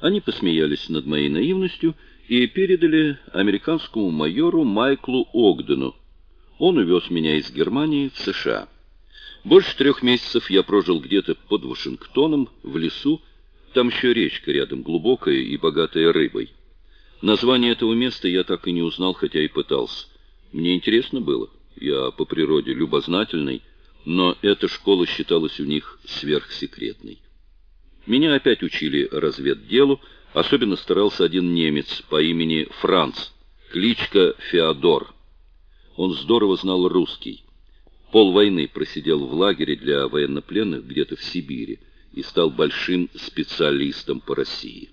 Они посмеялись над моей наивностью и передали американскому майору Майклу Огдену. Он увез меня из Германии в США. Больше трех месяцев я прожил где-то под Вашингтоном, в лесу. Там еще речка рядом, глубокая и богатая рыбой. Название этого места я так и не узнал, хотя и пытался. Мне интересно было. Я по природе любознательный, но эта школа считалась у них сверхсекретной. Меня опять учили разведделу, особенно старался один немец по имени Франц, кличка Феодор. Он здорово знал русский. Пол войны просидел в лагере для военнопленных где-то в Сибири и стал большим специалистом по России.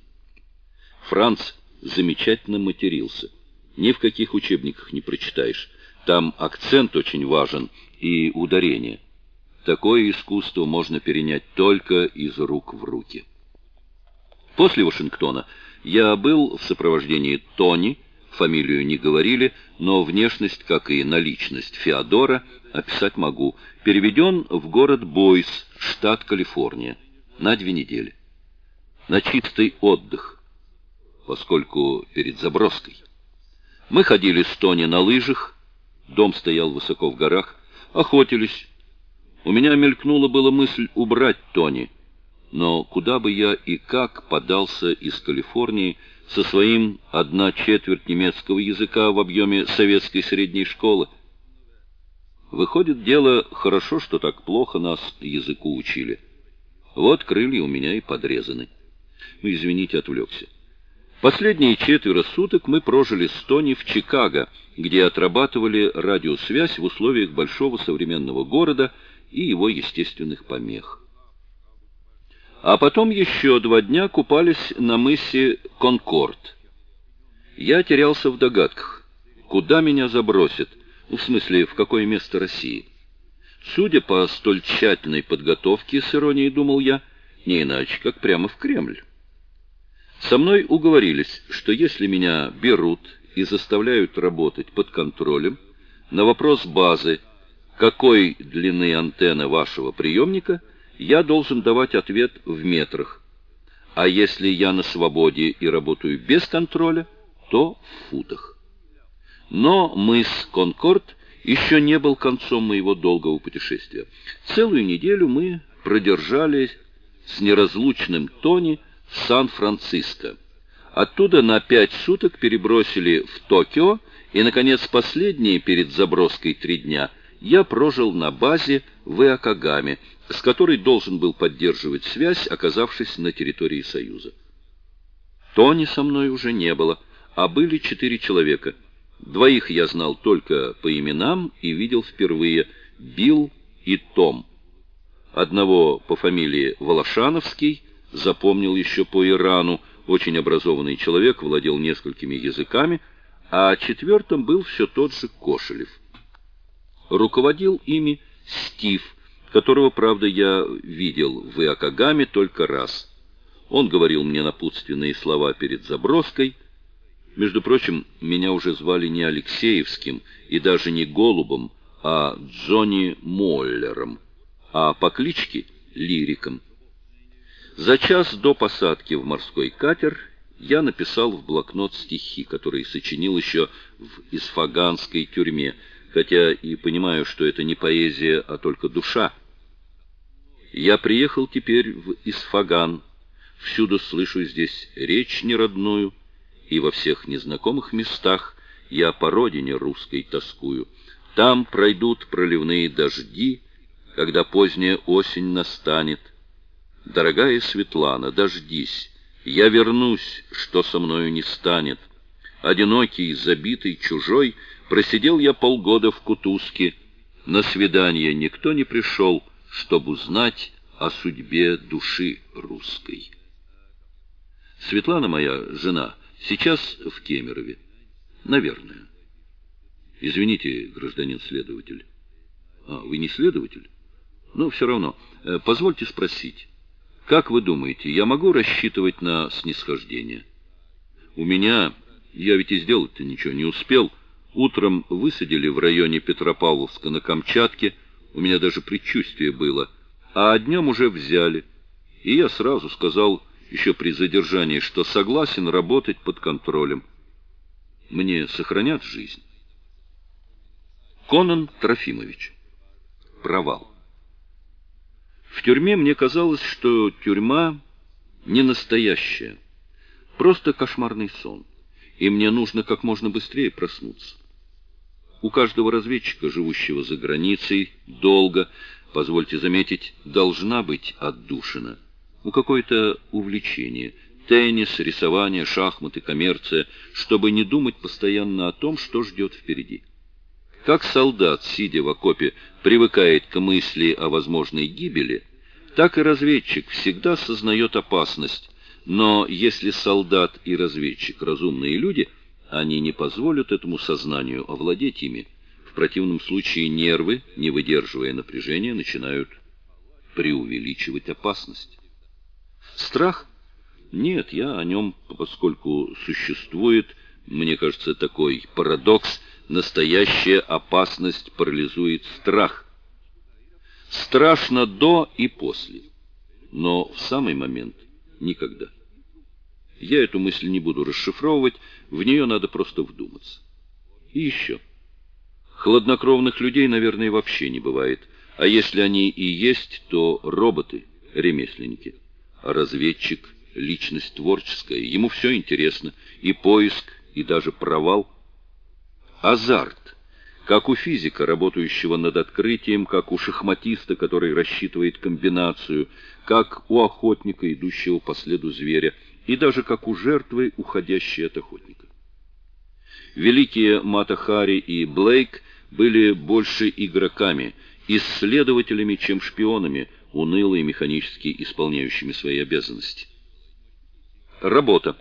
Франц замечательно матерился. Ни в каких учебниках не прочитаешь. Там акцент очень важен и ударение. Такое искусство можно перенять только из рук в руки. После Вашингтона я был в сопровождении Тони, фамилию не говорили, но внешность, как и наличность Феодора, описать могу, переведен в город Бойс, штат Калифорния, на две недели. На чистый отдых, поскольку перед заброской. Мы ходили с Тони на лыжах, дом стоял высоко в горах, охотились, у меня мелькнула была мысль убрать Тони, но куда бы я и как подался из Калифорнии со своим одна четверть немецкого языка в объеме советской средней школы? Выходит, дело хорошо, что так плохо нас языку учили. Вот крылья у меня и подрезаны. Ну, извините, отвлекся. Последние четверо суток мы прожили с Тони в Чикаго, где отрабатывали радиосвязь в условиях большого современного города и его естественных помех. А потом еще два дня купались на мысе Конкорд. Я терялся в догадках, куда меня забросят, в смысле, в какое место России. Судя по столь тщательной подготовке, с иронией думал я, не иначе, как прямо в Кремль. Со мной уговорились, что если меня берут и заставляют работать под контролем, на вопрос базы какой длины антенна вашего приемника, я должен давать ответ в метрах. А если я на свободе и работаю без контроля, то в футах. Но мыс Конкорд еще не был концом моего долгого путешествия. Целую неделю мы продержались с неразлучным Тони в Сан-Франциско. Оттуда на пять суток перебросили в Токио, и, наконец, последние перед заброской три дня – я прожил на базе в Иокогаме, с которой должен был поддерживать связь, оказавшись на территории Союза. Тони со мной уже не было, а были четыре человека. Двоих я знал только по именам и видел впервые — Билл и Том. Одного по фамилии Волошановский запомнил еще по Ирану, очень образованный человек, владел несколькими языками, а четвертым был все тот же Кошелев. Руководил ими Стив, которого, правда, я видел в Иокогаме только раз. Он говорил мне напутственные слова перед заброской. Между прочим, меня уже звали не Алексеевским и даже не Голубом, а Джонни Моллером, а по кличке Лириком. За час до посадки в морской катер я написал в блокнот стихи, которые сочинил еще в Исфаганской тюрьме, хотя и понимаю, что это не поэзия, а только душа. Я приехал теперь в Исфаган, всюду слышу здесь речь неродную, и во всех незнакомых местах я по родине русской тоскую. Там пройдут проливные дожди, когда поздняя осень настанет. Дорогая Светлана, дождись, я вернусь, что со мною не станет. Одинокий, забитый, чужой — Просидел я полгода в кутузке. На свидание никто не пришел, чтобы узнать о судьбе души русской. Светлана моя, жена, сейчас в Кемерове. Наверное. Извините, гражданин следователь. А, вы не следователь? Ну, все равно. Э, позвольте спросить. Как вы думаете, я могу рассчитывать на снисхождение? У меня... Я ведь и сделать-то ничего не успел... Утром высадили в районе Петропавловска на Камчатке, у меня даже предчувствие было, а днем уже взяли. И я сразу сказал, еще при задержании, что согласен работать под контролем. Мне сохранят жизнь. Конан Трофимович. Провал. В тюрьме мне казалось, что тюрьма не настоящая, просто кошмарный сон, и мне нужно как можно быстрее проснуться. У каждого разведчика, живущего за границей, долго, позвольте заметить, должна быть отдушина. У какое-то увлечение, теннис, рисование, шахматы, коммерция, чтобы не думать постоянно о том, что ждет впереди. Как солдат, сидя в окопе, привыкает к мысли о возможной гибели, так и разведчик всегда сознает опасность, но если солдат и разведчик разумные люди, они не позволят этому сознанию овладеть ими. В противном случае нервы, не выдерживая напряжения, начинают преувеличивать опасность. Страх? Нет, я о нем, поскольку существует, мне кажется, такой парадокс – настоящая опасность парализует страх. Страшно до и после, но в самый момент никогда. Я эту мысль не буду расшифровывать, в нее надо просто вдуматься. И еще. Хладнокровных людей, наверное, вообще не бывает, а если они и есть, то роботы, ремесленники. А разведчик — личность творческая, ему все интересно, и поиск, и даже провал — азарт, как у физика, работающего над открытием, как у шахматиста, который рассчитывает комбинацию, как у охотника, идущего по следу зверя, и даже как у жертвы, уходящей от охотника. Великие Матахари и Блейк были больше игроками, исследователями, чем шпионами, уныло и механически исполняющими свои обязанности. Работа.